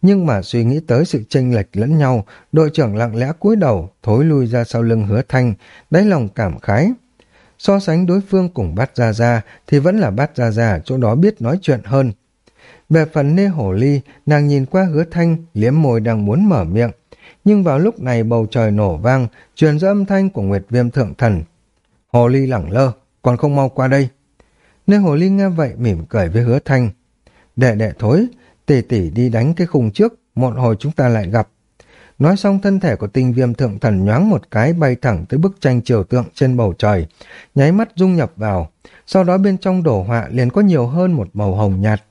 Nhưng mà suy nghĩ tới sự chênh lệch lẫn nhau, đội trưởng lặng lẽ cúi đầu, thối lui ra sau lưng hứa thanh, đáy lòng cảm khái. So sánh đối phương cùng bát ra ra thì vẫn là bát ra ra chỗ đó biết nói chuyện hơn. Về phần nê hổ ly, nàng nhìn qua hứa thanh, liếm môi đang muốn mở miệng. Nhưng vào lúc này bầu trời nổ vang, truyền ra âm thanh của Nguyệt Viêm Thượng Thần. Hồ ly lẳng lơ, còn không mau qua đây. Nê hồ ly nghe vậy mỉm cười với hứa thanh. Đệ đệ thối, tỷ tỷ đi đánh cái khung trước, một hồi chúng ta lại gặp. Nói xong thân thể của tinh viêm thượng thần nhoáng một cái bay thẳng tới bức tranh triều tượng trên bầu trời, nháy mắt dung nhập vào. Sau đó bên trong đổ họa liền có nhiều hơn một màu hồng nhạt.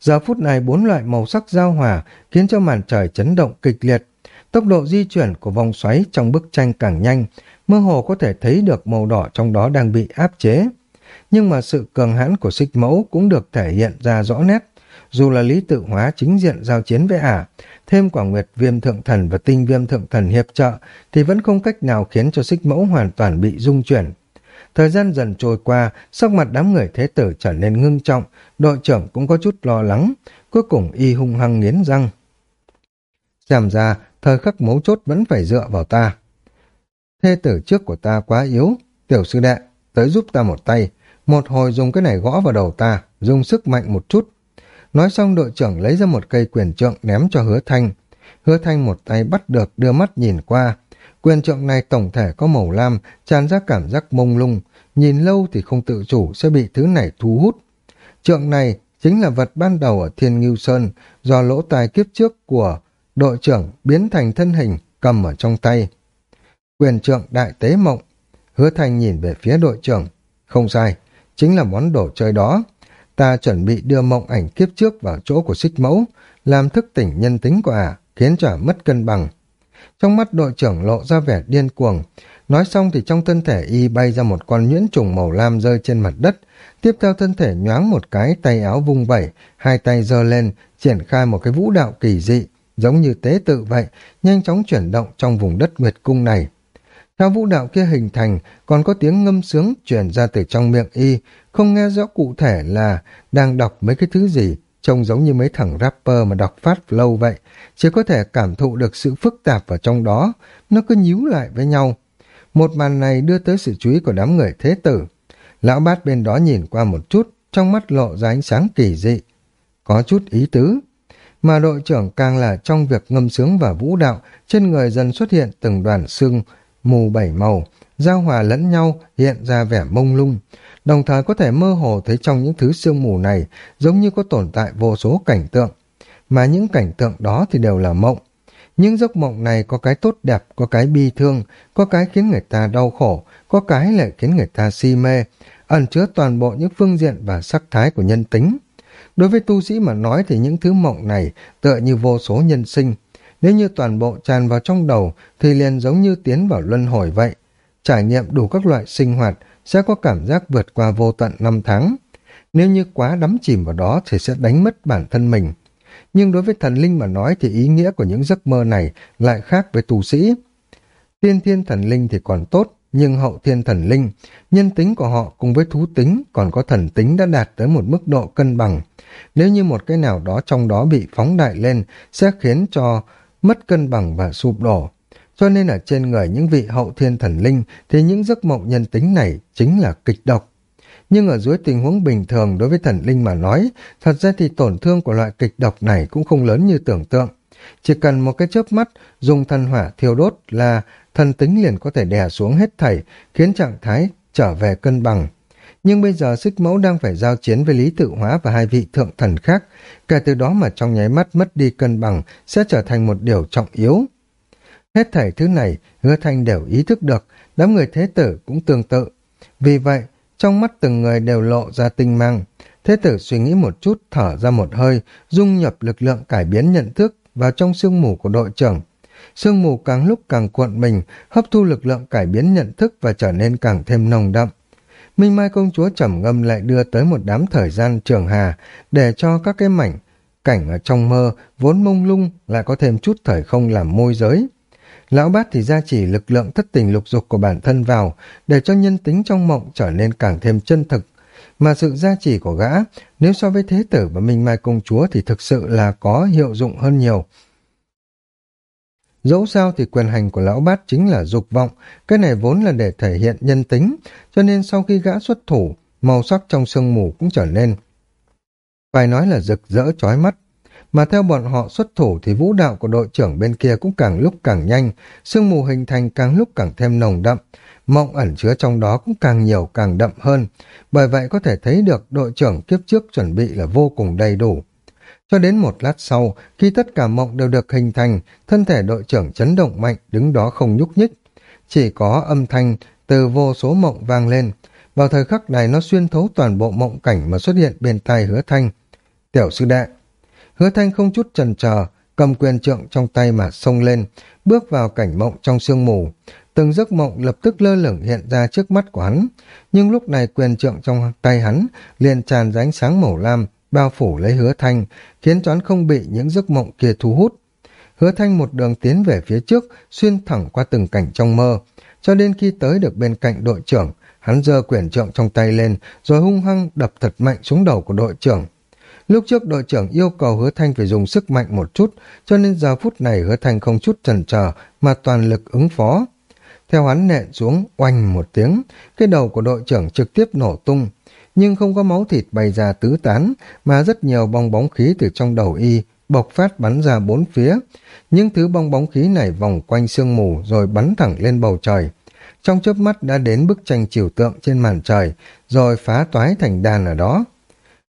Giờ phút này bốn loại màu sắc giao hòa khiến cho màn trời chấn động kịch liệt. Tốc độ di chuyển của vòng xoáy trong bức tranh càng nhanh, mơ hồ có thể thấy được màu đỏ trong đó đang bị áp chế. Nhưng mà sự cường hãn của xích mẫu cũng được thể hiện ra rõ nét. Dù là lý tự hóa chính diện giao chiến với ả, thêm quả nguyệt viêm thượng thần và tinh viêm thượng thần hiệp trợ thì vẫn không cách nào khiến cho xích mẫu hoàn toàn bị dung chuyển. Thời gian dần trôi qua, sắc mặt đám người thế tử trở nên ngưng trọng, đội trưởng cũng có chút lo lắng, cuối cùng y hung hăng nghiến răng. Xem ra, thời khắc mấu chốt vẫn phải dựa vào ta. Thế tử trước của ta quá yếu, tiểu sư đệ, tới giúp ta một tay, một hồi dùng cái này gõ vào đầu ta, dùng sức mạnh một chút, Nói xong đội trưởng lấy ra một cây quyền trượng ném cho hứa thanh. Hứa thanh một tay bắt được đưa mắt nhìn qua. Quyền trượng này tổng thể có màu lam, tràn ra cảm giác mông lung. Nhìn lâu thì không tự chủ sẽ bị thứ này thu hút. Trượng này chính là vật ban đầu ở Thiên Ngưu Sơn do lỗ tài kiếp trước của đội trưởng biến thành thân hình cầm ở trong tay. Quyền trượng đại tế mộng. Hứa thanh nhìn về phía đội trưởng. Không sai, chính là món đồ chơi đó ta chuẩn bị đưa mộng ảnh kiếp trước vào chỗ của xích mẫu, làm thức tỉnh nhân tính của ả, khiến cho ả mất cân bằng. Trong mắt đội trưởng lộ ra vẻ điên cuồng, nói xong thì trong thân thể y bay ra một con nhuyễn trùng màu lam rơi trên mặt đất, tiếp theo thân thể nhoáng một cái tay áo vung vẩy, hai tay giơ lên, triển khai một cái vũ đạo kỳ dị, giống như tế tự vậy, nhanh chóng chuyển động trong vùng đất nguyệt cung này. Theo vũ đạo kia hình thành, còn có tiếng ngâm sướng truyền ra từ trong miệng y, không nghe rõ cụ thể là đang đọc mấy cái thứ gì, trông giống như mấy thằng rapper mà đọc phát flow vậy, chỉ có thể cảm thụ được sự phức tạp ở trong đó, nó cứ nhíu lại với nhau. Một màn này đưa tới sự chú ý của đám người thế tử. Lão bát bên đó nhìn qua một chút, trong mắt lộ ra ánh sáng kỳ dị. Có chút ý tứ. Mà đội trưởng càng là trong việc ngâm sướng và vũ đạo, trên người dần xuất hiện từng đoàn xương mù bảy màu, giao hòa lẫn nhau hiện ra vẻ mông lung, đồng thời có thể mơ hồ thấy trong những thứ sương mù này giống như có tồn tại vô số cảnh tượng, mà những cảnh tượng đó thì đều là mộng. Những giấc mộng này có cái tốt đẹp, có cái bi thương, có cái khiến người ta đau khổ, có cái lại khiến người ta si mê. ẩn chứa toàn bộ những phương diện và sắc thái của nhân tính. Đối với tu sĩ mà nói thì những thứ mộng này tựa như vô số nhân sinh. Nếu như toàn bộ tràn vào trong đầu thì liền giống như tiến vào luân hồi vậy. Trải nghiệm đủ các loại sinh hoạt sẽ có cảm giác vượt qua vô tận năm tháng. Nếu như quá đắm chìm vào đó thì sẽ đánh mất bản thân mình. Nhưng đối với thần linh mà nói thì ý nghĩa của những giấc mơ này lại khác với tu sĩ. Tiên thiên thần linh thì còn tốt, nhưng hậu thiên thần linh, nhân tính của họ cùng với thú tính còn có thần tính đã đạt tới một mức độ cân bằng. Nếu như một cái nào đó trong đó bị phóng đại lên sẽ khiến cho mất cân bằng và sụp đổ. Cho nên ở trên người những vị hậu thiên thần linh thì những giấc mộng nhân tính này chính là kịch độc. Nhưng ở dưới tình huống bình thường đối với thần linh mà nói, thật ra thì tổn thương của loại kịch độc này cũng không lớn như tưởng tượng. Chỉ cần một cái chớp mắt dùng thần hỏa thiêu đốt là thần tính liền có thể đè xuống hết thảy, khiến trạng thái trở về cân bằng. Nhưng bây giờ xích mẫu đang phải giao chiến với Lý Tự Hóa và hai vị thượng thần khác, kể từ đó mà trong nháy mắt mất đi cân bằng sẽ trở thành một điều trọng yếu. Hết thảy thứ này, hứa thanh đều ý thức được, đám người thế tử cũng tương tự. Vì vậy, trong mắt từng người đều lộ ra tinh mang. Thế tử suy nghĩ một chút, thở ra một hơi, dung nhập lực lượng cải biến nhận thức vào trong sương mù của đội trưởng. Sương mù càng lúc càng cuộn mình, hấp thu lực lượng cải biến nhận thức và trở nên càng thêm nồng đậm. Minh Mai công chúa trầm ngâm lại đưa tới một đám thời gian trường hà để cho các cái mảnh cảnh ở trong mơ vốn mông lung lại có thêm chút thời không làm môi giới. Lão bát thì gia chỉ lực lượng thất tình lục dục của bản thân vào để cho nhân tính trong mộng trở nên càng thêm chân thực. Mà sự gia chỉ của gã, nếu so với thế tử và Minh Mai công chúa thì thực sự là có hiệu dụng hơn nhiều. Dẫu sao thì quyền hành của lão bát chính là dục vọng, cái này vốn là để thể hiện nhân tính, cho nên sau khi gã xuất thủ, màu sắc trong sương mù cũng trở nên. Phải nói là rực rỡ chói mắt, mà theo bọn họ xuất thủ thì vũ đạo của đội trưởng bên kia cũng càng lúc càng nhanh, sương mù hình thành càng lúc càng thêm nồng đậm, mộng ẩn chứa trong đó cũng càng nhiều càng đậm hơn, bởi vậy có thể thấy được đội trưởng kiếp trước chuẩn bị là vô cùng đầy đủ. Cho đến một lát sau, khi tất cả mộng đều được hình thành, thân thể đội trưởng chấn động mạnh, đứng đó không nhúc nhích. Chỉ có âm thanh từ vô số mộng vang lên. Vào thời khắc này nó xuyên thấu toàn bộ mộng cảnh mà xuất hiện bên tai hứa thanh. Tiểu sư đệ. Hứa thanh không chút chần chờ, cầm quyền trượng trong tay mà xông lên, bước vào cảnh mộng trong sương mù. Từng giấc mộng lập tức lơ lửng hiện ra trước mắt của hắn, nhưng lúc này quyền trượng trong tay hắn liền tràn ra ánh sáng màu lam, bao phủ lấy hứa thanh, khiến choán không bị những giấc mộng kia thu hút. Hứa thanh một đường tiến về phía trước, xuyên thẳng qua từng cảnh trong mơ, cho đến khi tới được bên cạnh đội trưởng, hắn giơ quyển trượng trong tay lên, rồi hung hăng đập thật mạnh xuống đầu của đội trưởng. Lúc trước đội trưởng yêu cầu hứa thanh phải dùng sức mạnh một chút, cho nên giờ phút này hứa thanh không chút chần chờ mà toàn lực ứng phó. Theo hắn nện xuống, oanh một tiếng, cái đầu của đội trưởng trực tiếp nổ tung, nhưng không có máu thịt bày ra tứ tán, mà rất nhiều bong bóng khí từ trong đầu y bộc phát bắn ra bốn phía. Những thứ bong bóng khí này vòng quanh sương mù rồi bắn thẳng lên bầu trời. Trong chớp mắt đã đến bức tranh chiều tượng trên màn trời, rồi phá toái thành đàn ở đó.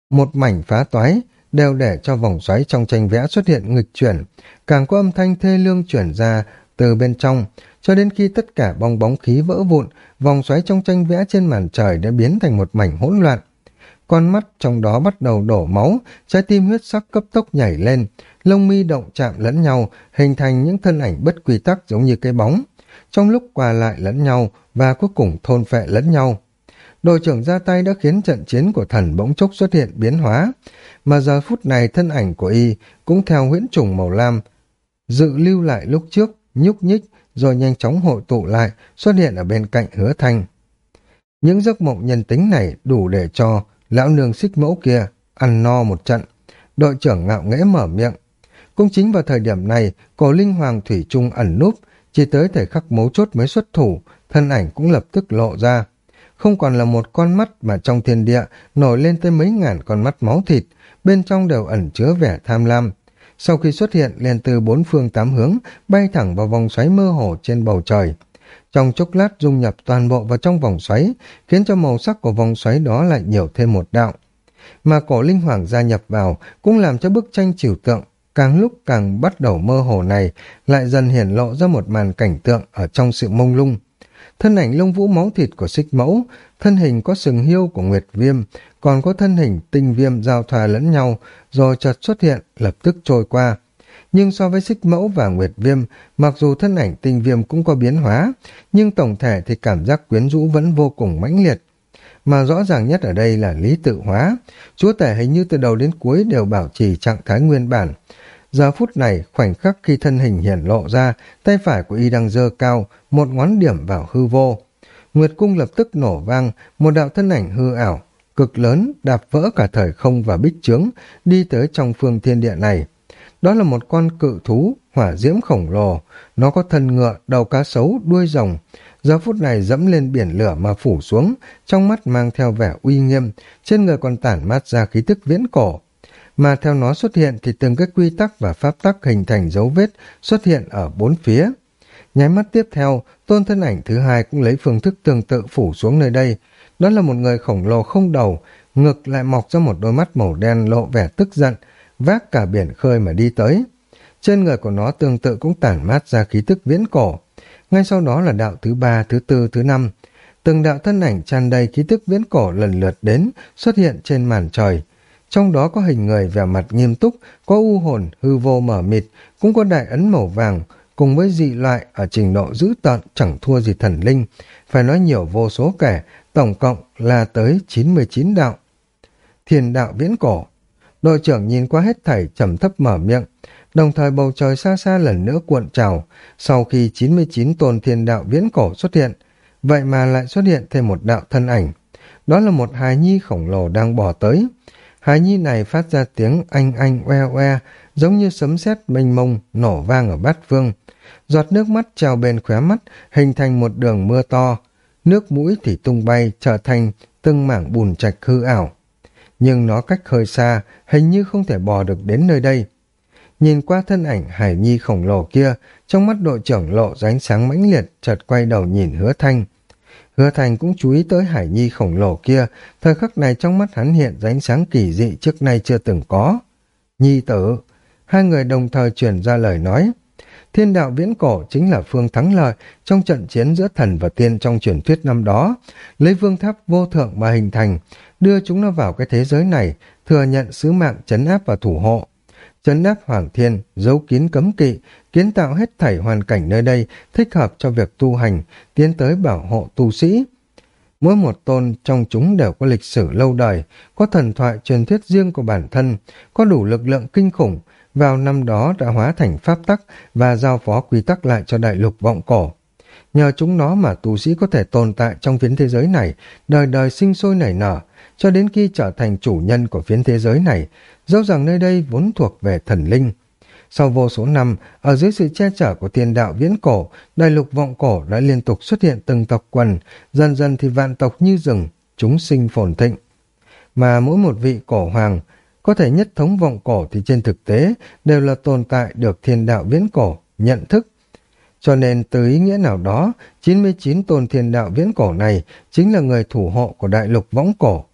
Một mảnh phá toái đều để cho vòng xoáy trong tranh vẽ xuất hiện nghịch chuyển, càng có âm thanh thê lương chuyển ra từ bên trong, cho đến khi tất cả bong bóng khí vỡ vụn, vòng xoáy trong tranh vẽ trên màn trời đã biến thành một mảnh hỗn loạn. Con mắt trong đó bắt đầu đổ máu, trái tim huyết sắc cấp tốc nhảy lên, lông mi động chạm lẫn nhau, hình thành những thân ảnh bất quy tắc giống như cây bóng. Trong lúc quà lại lẫn nhau và cuối cùng thôn phệ lẫn nhau. Đội trưởng ra tay đã khiến trận chiến của thần bỗng chốc xuất hiện biến hóa, mà giờ phút này thân ảnh của y cũng theo huyễn trùng màu lam, dự lưu lại lúc trước, nhúc nhích, rồi nhanh chóng hội tụ lại, xuất hiện ở bên cạnh hứa thanh. Những giấc mộng nhân tính này đủ để cho lão nương xích mẫu kia ăn no một trận. Đội trưởng ngạo nghễ mở miệng. Cũng chính vào thời điểm này, cổ linh hoàng thủy trung ẩn núp, chỉ tới thời khắc mấu chốt mới xuất thủ, thân ảnh cũng lập tức lộ ra. Không còn là một con mắt mà trong thiên địa nổi lên tới mấy ngàn con mắt máu thịt, bên trong đều ẩn chứa vẻ tham lam, sau khi xuất hiện liền từ bốn phương tám hướng, bay thẳng vào vòng xoáy mơ hồ trên bầu trời. Trong chốc lát dung nhập toàn bộ vào trong vòng xoáy, khiến cho màu sắc của vòng xoáy đó lại nhiều thêm một đạo. Mà cổ linh hoàng gia nhập vào cũng làm cho bức tranh trừu tượng càng lúc càng bắt đầu mơ hồ này lại dần hiển lộ ra một màn cảnh tượng ở trong sự mông lung thân ảnh lông vũ máu thịt của xích mẫu, thân hình có sừng hiêu của Nguyệt Viêm, còn có thân hình tinh viêm giao thoa lẫn nhau, rồi chợt xuất hiện, lập tức trôi qua. Nhưng so với xích mẫu và Nguyệt Viêm, mặc dù thân ảnh tinh viêm cũng có biến hóa, nhưng tổng thể thì cảm giác quyến rũ vẫn vô cùng mãnh liệt. Mà rõ ràng nhất ở đây là lý tự hóa, chúa tể hình như từ đầu đến cuối đều bảo trì trạng thái nguyên bản. Giờ phút này, khoảnh khắc khi thân hình hiển lộ ra, tay phải của y đang dơ cao, một ngón điểm vào hư vô. Nguyệt cung lập tức nổ vang, một đạo thân ảnh hư ảo, cực lớn, đạp vỡ cả thời không và bích trướng, đi tới trong phương thiên địa này. Đó là một con cự thú, hỏa diễm khổng lồ, nó có thân ngựa, đầu cá sấu, đuôi rồng. Giờ phút này dẫm lên biển lửa mà phủ xuống, trong mắt mang theo vẻ uy nghiêm, trên người còn tản mát ra khí tức viễn cổ mà theo nó xuất hiện thì từng cái quy tắc và pháp tắc hình thành dấu vết xuất hiện ở bốn phía. Nháy mắt tiếp theo, tôn thân ảnh thứ hai cũng lấy phương thức tương tự phủ xuống nơi đây. Đó là một người khổng lồ không đầu, ngực lại mọc ra một đôi mắt màu đen lộ vẻ tức giận, vác cả biển khơi mà đi tới. Trên người của nó tương tự cũng tản mát ra khí tức viễn cổ. Ngay sau đó là đạo thứ ba, thứ tư, thứ năm. Từng đạo thân ảnh tràn đầy khí tức viễn cổ lần lượt đến, xuất hiện trên màn trời trong đó có hình người vẻ mặt nghiêm túc, có u hồn, hư vô mở mịt, cũng có đại ấn màu vàng, cùng với dị loại ở trình độ dữ tợn chẳng thua gì thần linh, phải nói nhiều vô số kẻ, tổng cộng là tới 99 đạo. Thiền đạo viễn cổ, đội trưởng nhìn qua hết thảy trầm thấp mở miệng, đồng thời bầu trời xa xa lần nữa cuộn trào, sau khi 99 tôn thiên đạo viễn cổ xuất hiện, vậy mà lại xuất hiện thêm một đạo thân ảnh. Đó là một hài nhi khổng lồ đang bỏ tới, Hài nhi này phát ra tiếng anh anh oe oe, giống như sấm sét mênh mông nổ vang ở bát phương. Giọt nước mắt trào bên khóe mắt, hình thành một đường mưa to. Nước mũi thì tung bay, trở thành từng mảng bùn trạch hư ảo. Nhưng nó cách hơi xa, hình như không thể bò được đến nơi đây. Nhìn qua thân ảnh hải nhi khổng lồ kia, trong mắt đội trưởng lộ ránh sáng mãnh liệt, chợt quay đầu nhìn hứa thanh. Hứa Thành cũng chú ý tới Hải Nhi khổng lồ kia, thời khắc này trong mắt hắn hiện ánh sáng kỳ dị trước nay chưa từng có. Nhi tử, hai người đồng thời truyền ra lời nói. Thiên đạo viễn cổ chính là phương thắng lợi trong trận chiến giữa thần và tiên trong truyền thuyết năm đó, lấy vương tháp vô thượng mà hình thành, đưa chúng nó vào cái thế giới này, thừa nhận sứ mạng chấn áp và thủ hộ chấn áp hoàng thiên, giấu kín cấm kỵ, kiến tạo hết thảy hoàn cảnh nơi đây thích hợp cho việc tu hành, tiến tới bảo hộ tu sĩ. Mỗi một tôn trong chúng đều có lịch sử lâu đời, có thần thoại truyền thuyết riêng của bản thân, có đủ lực lượng kinh khủng, vào năm đó đã hóa thành pháp tắc và giao phó quy tắc lại cho đại lục vọng cổ. Nhờ chúng nó mà tu sĩ có thể tồn tại trong phiến thế giới này, đời đời sinh sôi nảy nở, cho đến khi trở thành chủ nhân của phiến thế giới này, dẫu rằng nơi đây vốn thuộc về thần linh. Sau vô số năm, ở dưới sự che chở của thiên đạo viễn cổ, đại lục vọng cổ đã liên tục xuất hiện từng tộc quần, dần dần thì vạn tộc như rừng, chúng sinh phồn thịnh. Mà mỗi một vị cổ hoàng có thể nhất thống vọng cổ thì trên thực tế đều là tồn tại được thiên đạo viễn cổ, nhận thức. Cho nên từ ý nghĩa nào đó, 99 tôn thiên đạo viễn cổ này chính là người thủ hộ của đại lục võng cổ.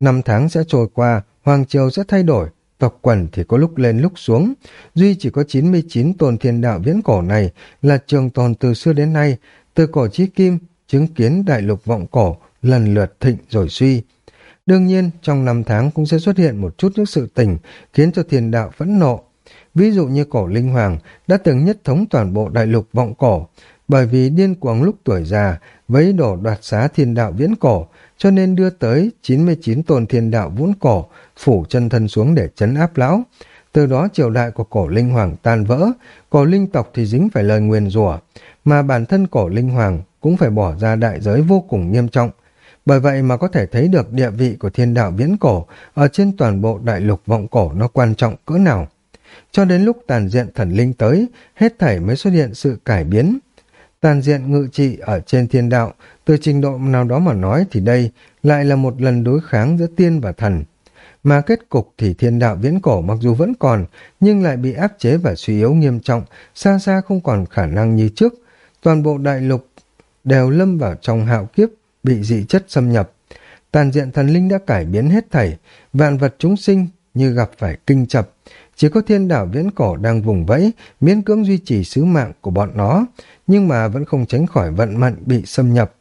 Năm tháng sẽ trôi qua, Hoàng Triều sẽ thay đổi, tộc quần thì có lúc lên lúc xuống. Duy chỉ có 99 tôn thiên đạo viễn cổ này là trường tồn từ xưa đến nay, từ cổ chí kim, chứng kiến đại lục vọng cổ lần lượt thịnh rồi suy. Đương nhiên, trong năm tháng cũng sẽ xuất hiện một chút những sự tình khiến cho thiên đạo phẫn nộ. Ví dụ như cổ linh hoàng đã từng nhất thống toàn bộ đại lục vọng cổ, bởi vì điên cuồng lúc tuổi già, vấy đổ đoạt xá thiên đạo viễn cổ, cho nên đưa tới 99 tồn thiên đạo vũn cổ, phủ chân thân xuống để chấn áp lão. Từ đó triều đại của cổ linh hoàng tan vỡ, cổ linh tộc thì dính phải lời nguyền rủa, mà bản thân cổ linh hoàng cũng phải bỏ ra đại giới vô cùng nghiêm trọng. Bởi vậy mà có thể thấy được địa vị của thiên đạo viễn cổ ở trên toàn bộ đại lục vọng cổ nó quan trọng cỡ nào. Cho đến lúc tàn diện thần linh tới, hết thảy mới xuất hiện sự cải biến. Tàn diện ngự trị ở trên thiên đạo, từ trình độ nào đó mà nói thì đây lại là một lần đối kháng giữa tiên và thần. Mà kết cục thì thiên đạo viễn cổ mặc dù vẫn còn, nhưng lại bị áp chế và suy yếu nghiêm trọng, xa xa không còn khả năng như trước. Toàn bộ đại lục đều lâm vào trong hạo kiếp, bị dị chất xâm nhập. Tàn diện thần linh đã cải biến hết thảy, vạn vật chúng sinh như gặp phải kinh chập, Chỉ có thiên đạo viễn cổ đang vùng vẫy, miễn cưỡng duy trì sứ mạng của bọn nó, nhưng mà vẫn không tránh khỏi vận mệnh bị xâm nhập.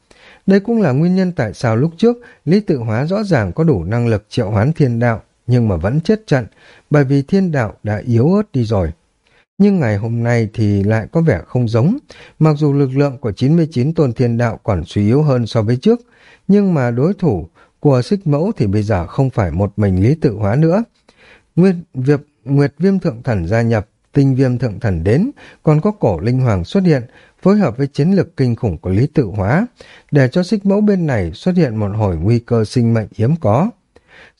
Đây cũng là nguyên nhân tại sao lúc trước Lý Tự Hóa rõ ràng có đủ năng lực triệu hoán thiên đạo, nhưng mà vẫn chết trận, bởi vì thiên đạo đã yếu ớt đi rồi. Nhưng ngày hôm nay thì lại có vẻ không giống, mặc dù lực lượng của 99 tôn thiên đạo còn suy yếu hơn so với trước, nhưng mà đối thủ của xích mẫu thì bây giờ không phải một mình Lý Tự Hóa nữa. Nguyên, việc Nguyệt Viêm Thượng Thần gia nhập, Tinh Viêm Thượng Thần đến, còn có cổ Linh Hoàng xuất hiện, phối hợp với chiến lược kinh khủng của Lý Tự Hóa, để cho xích mẫu bên này xuất hiện một hồi nguy cơ sinh mệnh hiếm có.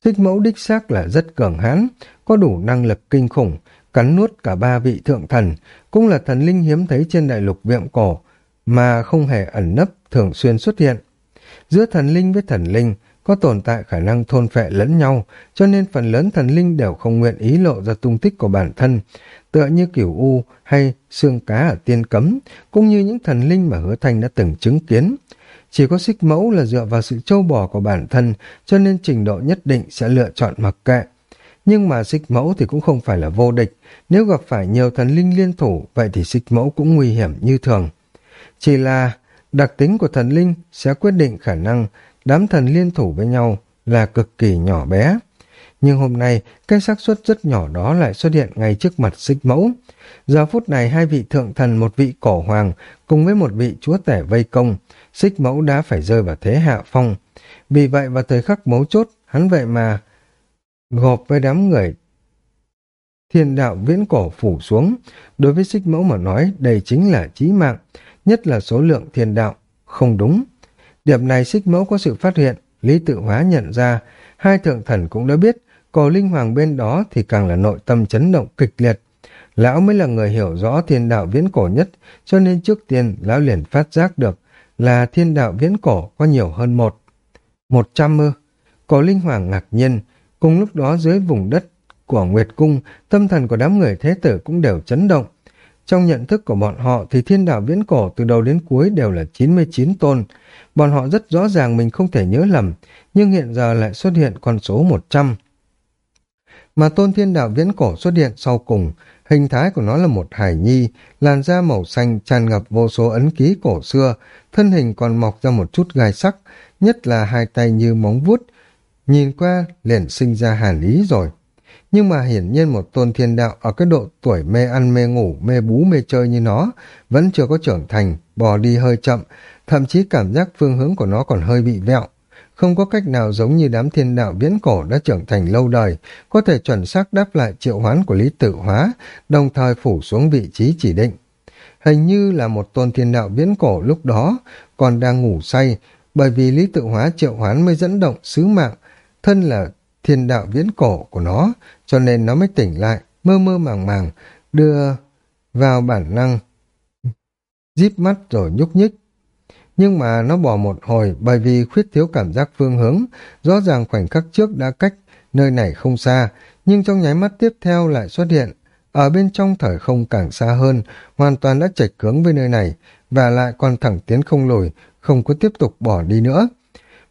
Xích mẫu đích xác là rất cường hãn, có đủ năng lực kinh khủng, cắn nuốt cả ba vị thượng thần, cũng là thần linh hiếm thấy trên đại lục việm cổ, mà không hề ẩn nấp, thường xuyên xuất hiện. Giữa thần linh với thần linh, có tồn tại khả năng thôn phệ lẫn nhau, cho nên phần lớn thần linh đều không nguyện ý lộ ra tung tích của bản thân, tựa như kiểu u hay xương cá ở tiên cấm, cũng như những thần linh mà hứa thanh đã từng chứng kiến. Chỉ có xích mẫu là dựa vào sự trâu bò của bản thân, cho nên trình độ nhất định sẽ lựa chọn mặc kệ. Nhưng mà xích mẫu thì cũng không phải là vô địch, nếu gặp phải nhiều thần linh liên thủ, vậy thì xích mẫu cũng nguy hiểm như thường. Chỉ là đặc tính của thần linh sẽ quyết định khả năng đám thần liên thủ với nhau là cực kỳ nhỏ bé. Nhưng hôm nay, cái xác suất rất nhỏ đó lại xuất hiện ngay trước mặt xích mẫu. Giờ phút này hai vị thượng thần một vị cổ hoàng cùng với một vị chúa tể vây công, xích mẫu đã phải rơi vào thế hạ phong. Vì vậy vào thời khắc mấu chốt, hắn vậy mà gộp với đám người thiên đạo viễn cổ phủ xuống. Đối với xích mẫu mà nói, đây chính là chí mạng, nhất là số lượng thiên đạo. Không đúng. Điểm này xích mẫu có sự phát hiện, Lý Tự Hóa nhận ra, hai thượng thần cũng đã biết, cổ linh hoàng bên đó thì càng là nội tâm chấn động kịch liệt. Lão mới là người hiểu rõ thiên đạo viễn cổ nhất, cho nên trước tiên lão liền phát giác được là thiên đạo viễn cổ có nhiều hơn một. Một trăm ư. Cổ linh hoàng ngạc nhiên, cùng lúc đó dưới vùng đất của Nguyệt Cung, tâm thần của đám người thế tử cũng đều chấn động. Trong nhận thức của bọn họ thì thiên đạo viễn cổ từ đầu đến cuối đều là 99 tôn. Bọn họ rất rõ ràng mình không thể nhớ lầm, nhưng hiện giờ lại xuất hiện con số 100. Mà tôn thiên đạo viễn cổ xuất hiện sau cùng, hình thái của nó là một hải nhi, làn da màu xanh tràn ngập vô số ấn ký cổ xưa, thân hình còn mọc ra một chút gai sắc, nhất là hai tay như móng vuốt, nhìn qua liền sinh ra hàn ý rồi. Nhưng mà hiển nhiên một tôn thiên đạo ở cái độ tuổi mê ăn mê ngủ, mê bú mê chơi như nó, vẫn chưa có trưởng thành, bò đi hơi chậm, thậm chí cảm giác phương hướng của nó còn hơi bị vẹo. Không có cách nào giống như đám thiên đạo viễn cổ đã trưởng thành lâu đời, có thể chuẩn xác đáp lại triệu hoán của lý tự hóa, đồng thời phủ xuống vị trí chỉ định. Hình như là một tôn thiên đạo viễn cổ lúc đó còn đang ngủ say, bởi vì lý tự hóa triệu hoán mới dẫn động sứ mạng, thân là thiên đạo viễn cổ của nó, cho nên nó mới tỉnh lại, mơ mơ màng màng, đưa vào bản năng, díp mắt rồi nhúc nhích. Nhưng mà nó bỏ một hồi bởi vì khuyết thiếu cảm giác phương hướng, rõ ràng khoảnh khắc trước đã cách nơi này không xa, nhưng trong nháy mắt tiếp theo lại xuất hiện. Ở bên trong thời không càng xa hơn, hoàn toàn đã chệch hướng với nơi này, và lại còn thẳng tiến không lùi, không có tiếp tục bỏ đi nữa.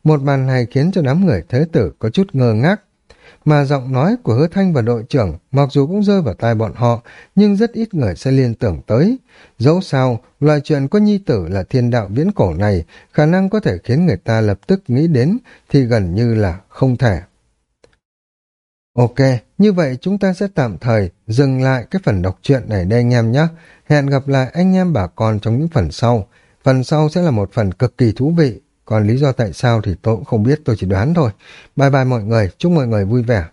Một màn này khiến cho đám người thế tử có chút ngơ ngác. Mà giọng nói của hứa thanh và đội trưởng mặc dù cũng rơi vào tai bọn họ, nhưng rất ít người sẽ liên tưởng tới. Dẫu sao, loài chuyện có nhi tử là thiên đạo viễn cổ này, khả năng có thể khiến người ta lập tức nghĩ đến thì gần như là không thể. Ok, như vậy chúng ta sẽ tạm thời dừng lại cái phần đọc truyện này đây anh em nhé. Hẹn gặp lại anh em bà con trong những phần sau. Phần sau sẽ là một phần cực kỳ thú vị. Còn lý do tại sao thì tôi cũng không biết, tôi chỉ đoán thôi. Bye bye mọi người, chúc mọi người vui vẻ.